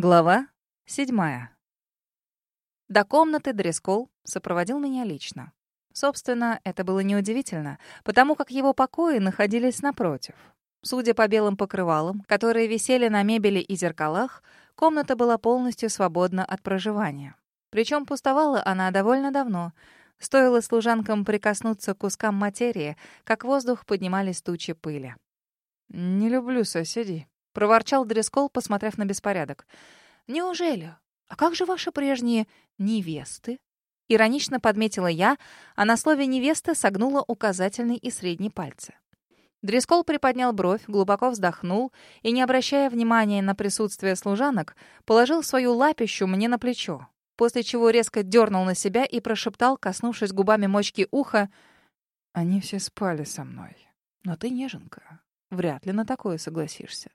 Глава седьмая. До комнаты Дрескол сопроводил меня лично. Собственно, это было неудивительно, потому как его покои находились напротив. Судя по белым покрывалам, которые висели на мебели и зеркалах, комната была полностью свободна от проживания. Причем пустовала она довольно давно. Стоило служанкам прикоснуться к кускам материи, как воздух поднимались тучи пыли. «Не люблю соседей», — проворчал Дрескол, посмотрев на беспорядок. «Неужели? А как же ваши прежние невесты?» Иронично подметила я, а на слове «невеста» согнула указательный и средний пальцы. Дрескол приподнял бровь, глубоко вздохнул и, не обращая внимания на присутствие служанок, положил свою лапищу мне на плечо, после чего резко дернул на себя и прошептал, коснувшись губами мочки уха, «Они все спали со мной. Но ты неженка. Вряд ли на такое согласишься.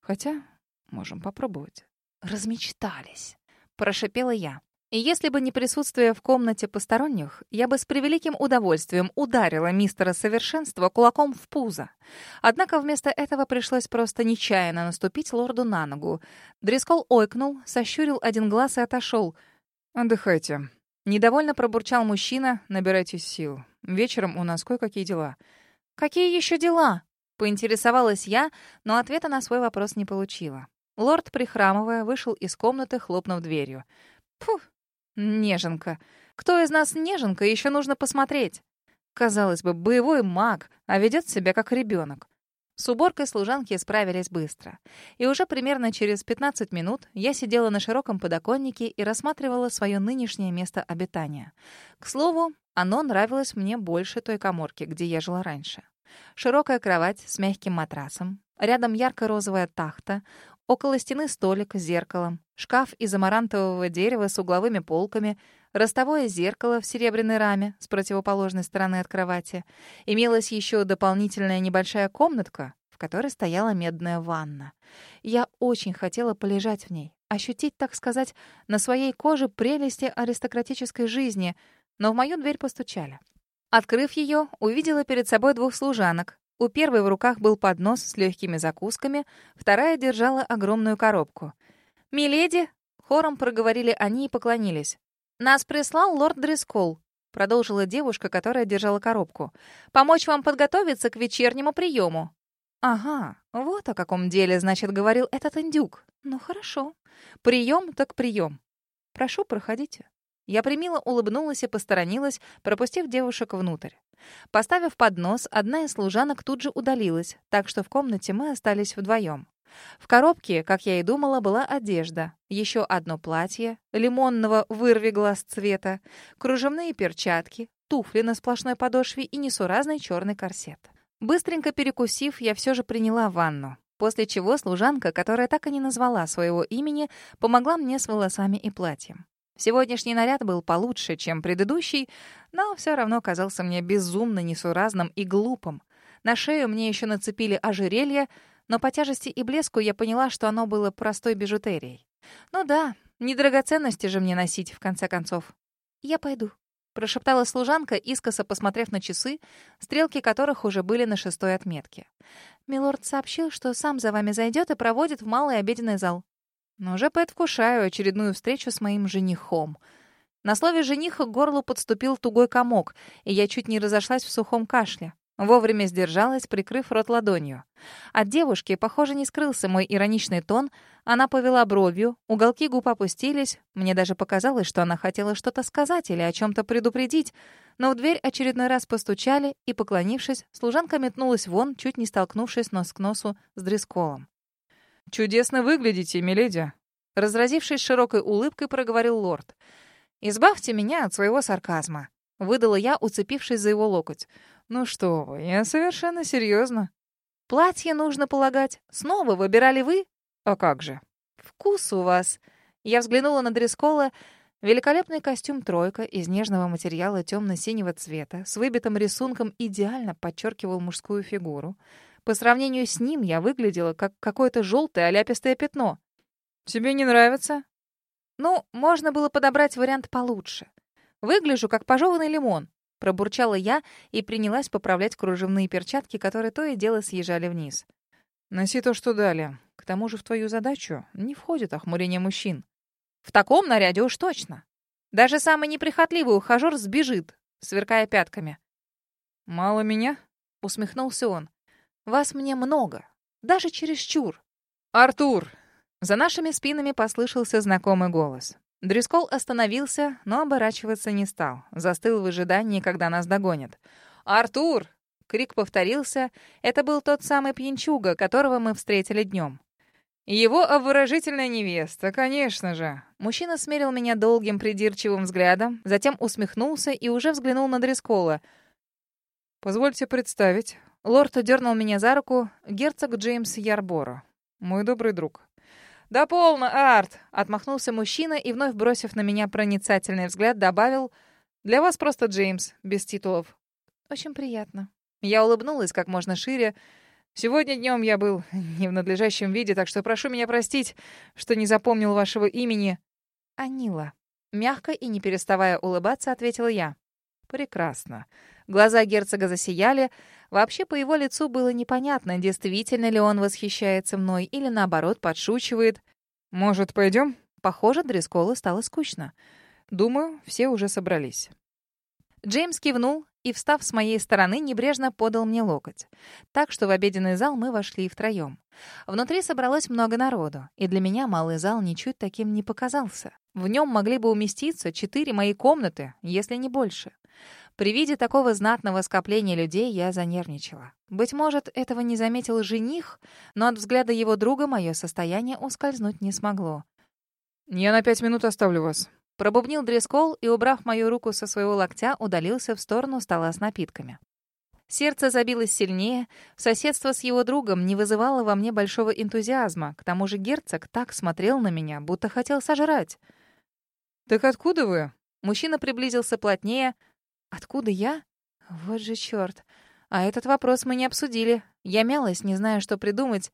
Хотя можем попробовать. Размечтались, прошипела я. И если бы не присутствие в комнате посторонних, я бы с превеликим удовольствием ударила мистера Совершенства кулаком в пузо. Однако вместо этого пришлось просто нечаянно наступить лорду на ногу. Дрескол ойкнул, сощурил один глаз и отошел. «Отдыхайте». Недовольно пробурчал мужчина, набирайтесь сил. Вечером у нас кое-какие дела. «Какие еще дела?» Поинтересовалась я, но ответа на свой вопрос не получила. Лорд, прихрамывая, вышел из комнаты, хлопнув дверью. Фу, неженка. Кто из нас неженка, еще нужно посмотреть. Казалось бы, боевой маг, а ведет себя как ребенок. С уборкой служанки справились быстро. И уже примерно через 15 минут я сидела на широком подоконнике и рассматривала свое нынешнее место обитания. К слову, оно нравилось мне больше той коморки, где я жила раньше. Широкая кровать с мягким матрасом, рядом ярко-розовая тахта, около стены столик с зеркалом, шкаф из амарантового дерева с угловыми полками, ростовое зеркало в серебряной раме с противоположной стороны от кровати. Имелась еще дополнительная небольшая комнатка, в которой стояла медная ванна. Я очень хотела полежать в ней, ощутить, так сказать, на своей коже прелести аристократической жизни, но в мою дверь постучали. Открыв ее, увидела перед собой двух служанок. У первой в руках был поднос с легкими закусками, вторая держала огромную коробку. «Миледи!» — хором проговорили они и поклонились. «Нас прислал лорд Дрескол», — продолжила девушка, которая держала коробку. «Помочь вам подготовиться к вечернему приему». «Ага, вот о каком деле, значит, говорил этот индюк. Ну, хорошо. Прием так прием. Прошу, проходите». Я примило улыбнулась и посторонилась, пропустив девушек внутрь. Поставив поднос, одна из служанок тут же удалилась, так что в комнате мы остались вдвоем. В коробке, как я и думала, была одежда, еще одно платье, лимонного вырви глаз цвета, кружевные перчатки, туфли на сплошной подошве и несуразный черный корсет. Быстренько перекусив, я все же приняла ванну, после чего служанка, которая так и не назвала своего имени, помогла мне с волосами и платьем. Сегодняшний наряд был получше, чем предыдущий, но все равно казался мне безумно несуразным и глупым. На шею мне еще нацепили ожерелье, но по тяжести и блеску я поняла, что оно было простой бижутерией. Ну да, не драгоценности же мне носить, в конце концов. «Я пойду», — прошептала служанка, искоса посмотрев на часы, стрелки которых уже были на шестой отметке. «Милорд сообщил, что сам за вами зайдет и проводит в малый обеденный зал. Но уже предвкушаю очередную встречу с моим женихом. На слове «жениха» к горлу подступил тугой комок, и я чуть не разошлась в сухом кашле. Вовремя сдержалась, прикрыв рот ладонью. От девушки, похоже, не скрылся мой ироничный тон. Она повела бровью, уголки губ опустились. Мне даже показалось, что она хотела что-то сказать или о чем-то предупредить. Но в дверь очередной раз постучали, и, поклонившись, служанка метнулась вон, чуть не столкнувшись нос к носу с Дресколом. «Чудесно выглядите, миледи!» Разразившись широкой улыбкой, проговорил лорд. «Избавьте меня от своего сарказма», — выдала я, уцепившись за его локоть. «Ну что вы, я совершенно серьезно. «Платье нужно полагать. Снова выбирали вы?» «А как же?» «Вкус у вас». Я взглянула на Дрескола. Великолепный костюм «тройка» из нежного материала темно-синего цвета с выбитым рисунком идеально подчеркивал мужскую фигуру. По сравнению с ним я выглядела как какое-то желтое оляпистое пятно. «Тебе не нравится?» «Ну, можно было подобрать вариант получше. Выгляжу как пожеванный лимон», — пробурчала я и принялась поправлять кружевные перчатки, которые то и дело съезжали вниз. «Носи то, что дали. К тому же в твою задачу не входит охмурение мужчин. В таком наряде уж точно. Даже самый неприхотливый ухажер сбежит, сверкая пятками. «Мало меня?» — усмехнулся он. «Вас мне много. Даже чересчур». «Артур!» За нашими спинами послышался знакомый голос. Дрискол остановился, но оборачиваться не стал. Застыл в ожидании, когда нас догонят. «Артур!» — крик повторился. Это был тот самый пьянчуга, которого мы встретили днем. «Его обворожительная невеста, конечно же». Мужчина смерил меня долгим придирчивым взглядом, затем усмехнулся и уже взглянул на Дрискола. «Позвольте представить». Лорд дернул меня за руку, герцог Джеймс Ярборо. Мой добрый друг. «Да полно, Арт!» — отмахнулся мужчина и, вновь бросив на меня проницательный взгляд, добавил «Для вас просто Джеймс, без титулов». «Очень приятно». Я улыбнулась как можно шире. «Сегодня днем я был не в надлежащем виде, так что прошу меня простить, что не запомнил вашего имени». «Анила». Мягко и не переставая улыбаться, ответила я. «Прекрасно». Глаза герцога засияли. Вообще, по его лицу было непонятно, действительно ли он восхищается мной или, наоборот, подшучивает. «Может, пойдем?» Похоже, Дресколу стало скучно. «Думаю, все уже собрались». Джеймс кивнул и, встав с моей стороны, небрежно подал мне локоть. Так что в обеденный зал мы вошли втроем. Внутри собралось много народу, и для меня малый зал ничуть таким не показался. В нем могли бы уместиться четыре мои комнаты, если не больше. При виде такого знатного скопления людей я занервничала. Быть может, этого не заметил жених, но от взгляда его друга мое состояние ускользнуть не смогло. «Я на пять минут оставлю вас». Пробубнил Дрескол и, убрав мою руку со своего локтя, удалился в сторону стола с напитками. Сердце забилось сильнее, соседство с его другом не вызывало во мне большого энтузиазма, к тому же герцог так смотрел на меня, будто хотел сожрать. «Так откуда вы?» Мужчина приблизился плотнее, Откуда я? Вот же черт. А этот вопрос мы не обсудили. Я мялась, не зная, что придумать.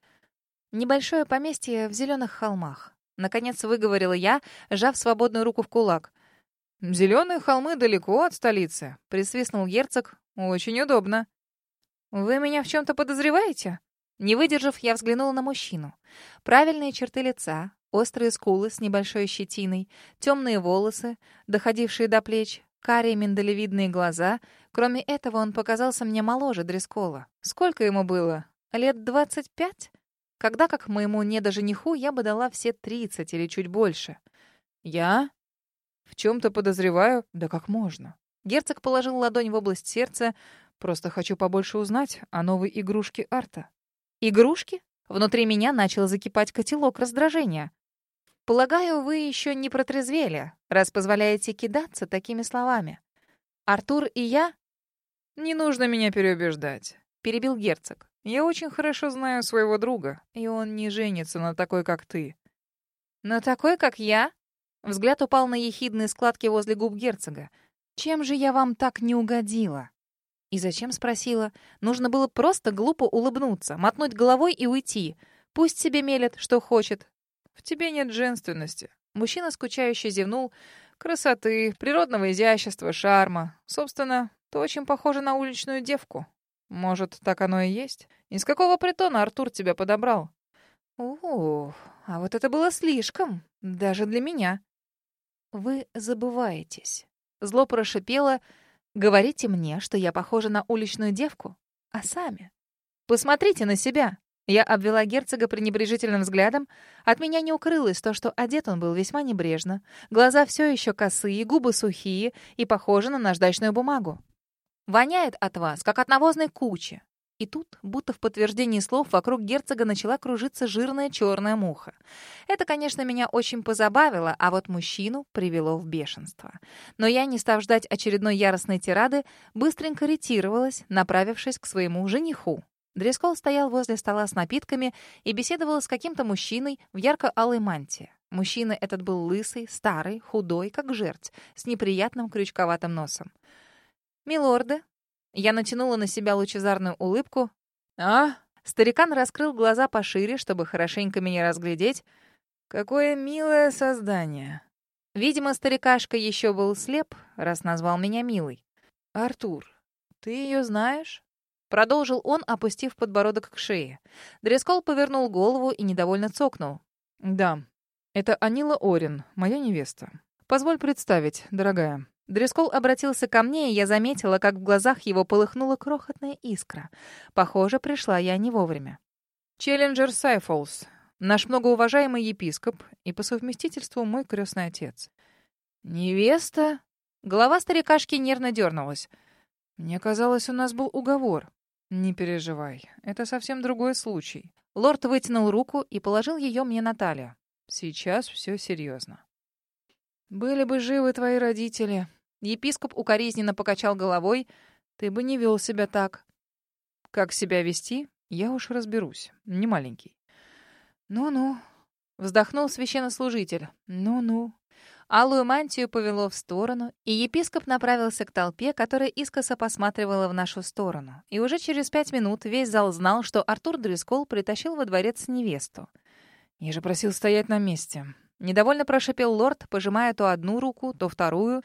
Небольшое поместье в зеленых холмах. Наконец выговорила я, сжав свободную руку в кулак. «Зеленые холмы далеко от столицы», — присвистнул герцог. «Очень удобно». «Вы меня в чем-то подозреваете?» Не выдержав, я взглянула на мужчину. Правильные черты лица, острые скулы с небольшой щетиной, темные волосы, доходившие до плеч, карие миндалевидные глаза. Кроме этого, он показался мне моложе Дрескола. Сколько ему было? Лет двадцать пять? Когда, как моему недожениху, я бы дала все тридцать или чуть больше. Я? В чем-то подозреваю? Да как можно? Герцог положил ладонь в область сердца. Просто хочу побольше узнать о новой игрушке Арта. Игрушки? Внутри меня начал закипать котелок раздражения. Полагаю, вы еще не протрезвели, раз позволяете кидаться такими словами. Артур и я... Не нужно меня переубеждать, перебил герцог. Я очень хорошо знаю своего друга, и он не женится на такой, как ты. На такой, как я? Взгляд упал на ехидные складки возле губ герцога. Чем же я вам так не угодила? И зачем спросила? Нужно было просто глупо улыбнуться, мотнуть головой и уйти. Пусть себе мелет, что хочет. В тебе нет женственности. Мужчина скучающе зевнул. Красоты, природного изящества, шарма. Собственно, ты очень похожа на уличную девку. Может, так оно и есть? Из какого притона Артур тебя подобрал? О, а вот это было слишком. Даже для меня. Вы забываетесь. Зло прошипело. Говорите мне, что я похожа на уличную девку. А сами? Посмотрите на себя. Я обвела герцога пренебрежительным взглядом. От меня не укрылось то, что одет он был весьма небрежно. Глаза все еще косые, губы сухие и похожи на наждачную бумагу. «Воняет от вас, как от навозной кучи». И тут, будто в подтверждении слов, вокруг герцога начала кружиться жирная черная муха. Это, конечно, меня очень позабавило, а вот мужчину привело в бешенство. Но я, не став ждать очередной яростной тирады, быстренько ретировалась, направившись к своему жениху. Дрескол стоял возле стола с напитками и беседовал с каким-то мужчиной в ярко-алой мантии. Мужчина этот был лысый, старый, худой, как жерть, с неприятным крючковатым носом. «Милорды!» Я натянула на себя лучезарную улыбку. «А?» Старикан раскрыл глаза пошире, чтобы хорошенько меня разглядеть. «Какое милое создание!» Видимо, старикашка еще был слеп, раз назвал меня милой. «Артур, ты ее знаешь?» Продолжил он, опустив подбородок к шее. Дрескол повернул голову и недовольно цокнул. «Да, это Анила Орин, моя невеста. Позволь представить, дорогая». Дрескол обратился ко мне, и я заметила, как в глазах его полыхнула крохотная искра. Похоже, пришла я не вовремя. «Челленджер Сайфолс, наш многоуважаемый епископ и по совместительству мой крестный отец». «Невеста?» Голова старикашки нервно дернулась. «Мне казалось, у нас был уговор». «Не переживай, это совсем другой случай». Лорд вытянул руку и положил ее мне на талию. «Сейчас все серьезно». «Были бы живы твои родители». Епископ укоризненно покачал головой. «Ты бы не вел себя так». «Как себя вести, я уж разберусь. Не маленький». «Ну-ну», — вздохнул священнослужитель. «Ну-ну». Алую мантию повело в сторону, и епископ направился к толпе, которая искоса посматривала в нашу сторону. И уже через пять минут весь зал знал, что Артур Дрискол притащил во дворец невесту. «Я же просил стоять на месте». Недовольно прошипел лорд, пожимая то одну руку, то вторую.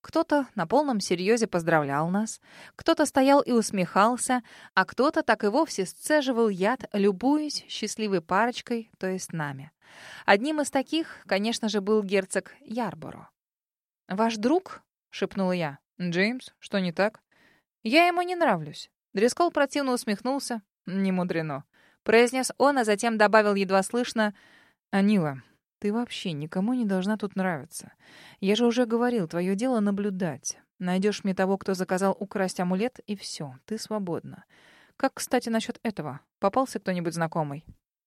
Кто-то на полном серьезе поздравлял нас, кто-то стоял и усмехался, а кто-то так и вовсе сцеживал яд, любуясь счастливой парочкой, то есть нами. Одним из таких, конечно же, был герцог Ярборо. «Ваш друг?» — шепнула я. «Джеймс, что не так?» «Я ему не нравлюсь». Дрескол противно усмехнулся. «Не мудрено». Произнес он, а затем добавил едва слышно. «Анила, ты вообще никому не должна тут нравиться. Я же уже говорил, твое дело наблюдать. Найдешь мне того, кто заказал украсть амулет, и все, ты свободна. Как, кстати, насчет этого? Попался кто-нибудь знакомый?»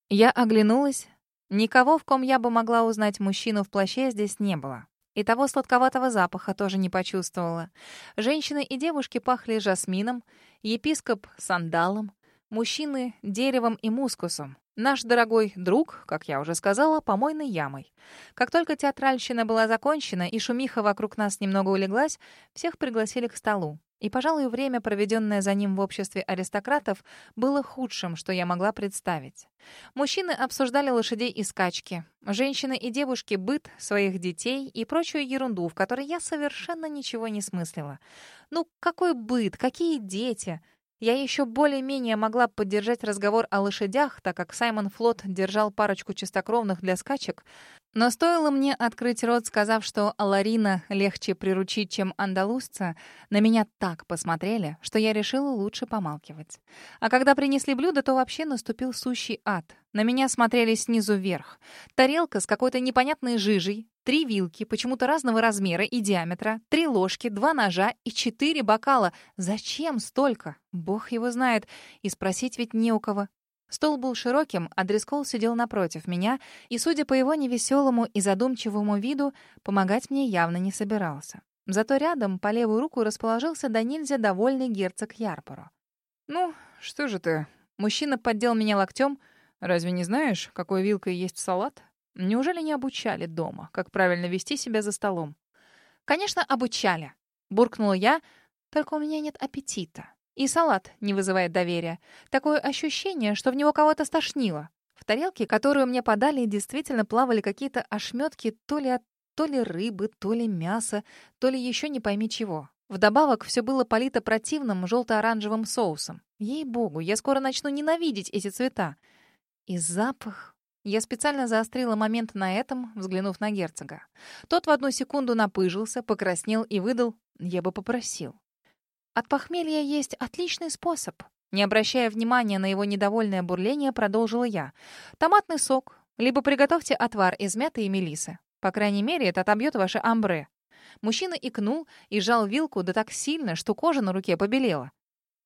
Я оглянулась. Никого, в ком я бы могла узнать мужчину в плаще, здесь не было. И того сладковатого запаха тоже не почувствовала. Женщины и девушки пахли жасмином, епископ — сандалом, мужчины — деревом и мускусом. Наш дорогой друг, как я уже сказала, помойной ямой. Как только театральщина была закончена и шумиха вокруг нас немного улеглась, всех пригласили к столу. И, пожалуй, время, проведенное за ним в обществе аристократов, было худшим, что я могла представить. Мужчины обсуждали лошадей и скачки, женщины и девушки — быт своих детей и прочую ерунду, в которой я совершенно ничего не смыслила. Ну, какой быт, какие дети? Я еще более-менее могла поддержать разговор о лошадях, так как Саймон Флот держал парочку чистокровных для скачек, но стоило мне открыть рот, сказав, что Аларина легче приручить, чем андалузца, на меня так посмотрели, что я решила лучше помалкивать. А когда принесли блюдо, то вообще наступил сущий ад. На меня смотрели снизу вверх. Тарелка с какой-то непонятной жижей, три вилки, почему-то разного размера и диаметра, три ложки, два ножа и четыре бокала. Зачем столько? Бог его знает. И спросить ведь не у кого. Стол был широким, а Дрескол сидел напротив меня, и, судя по его невеселому и задумчивому виду, помогать мне явно не собирался. Зато рядом, по левую руку, расположился до нельзя довольный герцог Ярпоро. «Ну, что же ты?» Мужчина поддел меня локтем. «Разве не знаешь, какой вилкой есть салат? Неужели не обучали дома, как правильно вести себя за столом?» «Конечно, обучали», — буркнула я, «только у меня нет аппетита». И салат не вызывает доверия. Такое ощущение, что в него кого-то стошнило. В тарелке, которую мне подали, действительно плавали какие-то ошметки то ли от то ли рыбы, то ли мяса, то ли еще не пойми чего. Вдобавок, все было полито противным желто-оранжевым соусом. Ей-богу, я скоро начну ненавидеть эти цвета. И запах... Я специально заострила момент на этом, взглянув на герцога. Тот в одну секунду напыжился, покраснел и выдал «Я бы попросил». От похмелья есть отличный способ. Не обращая внимания на его недовольное бурление, продолжила я. Томатный сок, либо приготовьте отвар из мяты и мелисы. По крайней мере, это отобьет ваше амбре. Мужчина икнул и сжал вилку да так сильно, что кожа на руке побелела.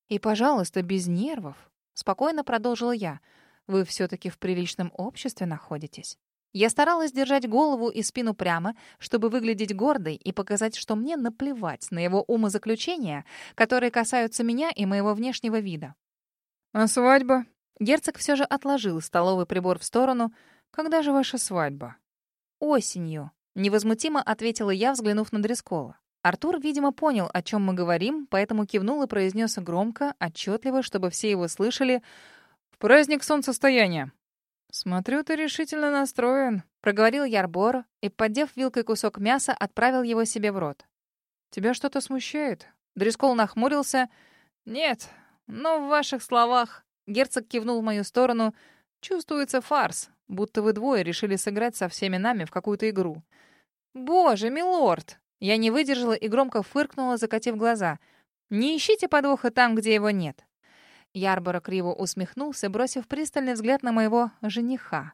«И, пожалуйста, без нервов», — спокойно продолжила я. «Вы все-таки в приличном обществе находитесь». Я старалась держать голову и спину прямо, чтобы выглядеть гордой и показать, что мне наплевать на его умозаключения, которые касаются меня и моего внешнего вида. «А свадьба?» Герцог все же отложил столовый прибор в сторону. «Когда же ваша свадьба?» «Осенью», — невозмутимо ответила я, взглянув на Дрескола. Артур, видимо, понял, о чем мы говорим, поэтому кивнул и произнес громко, отчетливо, чтобы все его слышали. «В праздник солнцестояния!» «Смотрю, ты решительно настроен», — проговорил Ярбор и, поддев вилкой кусок мяса, отправил его себе в рот. «Тебя что-то смущает?» Дрискол нахмурился. «Нет, но в ваших словах...» Герцог кивнул в мою сторону. «Чувствуется фарс, будто вы двое решили сыграть со всеми нами в какую-то игру». «Боже, милорд!» Я не выдержала и громко фыркнула, закатив глаза. «Не ищите подвоха там, где его нет». Ярборо криво усмехнулся, бросив пристальный взгляд на моего жениха.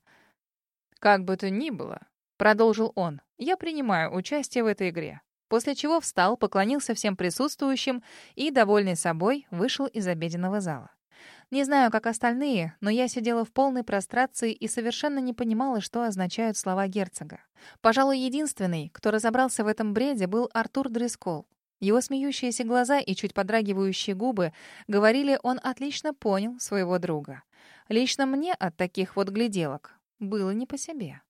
«Как бы то ни было», — продолжил он, — «я принимаю участие в этой игре». После чего встал, поклонился всем присутствующим и, довольный собой, вышел из обеденного зала. Не знаю, как остальные, но я сидела в полной прострации и совершенно не понимала, что означают слова герцога. Пожалуй, единственный, кто разобрался в этом бреде, был Артур Дрескол. Его смеющиеся глаза и чуть подрагивающие губы говорили, он отлично понял своего друга. Лично мне от таких вот гляделок было не по себе.